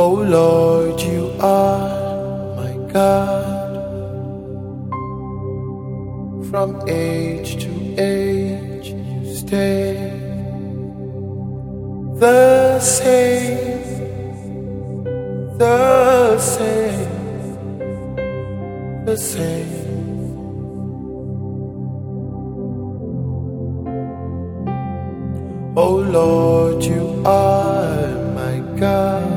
Oh Lord, you are my God. From age to age, you stay the same, the same, the same. Oh Lord, you are my God.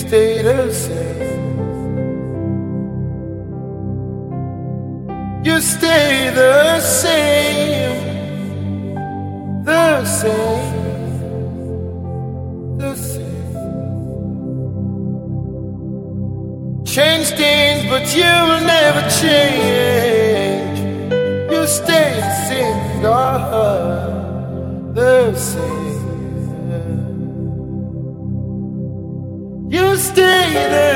Stay the same. You stay the same, the same the same. Change things, but you'll never change. You stay the same. stay there.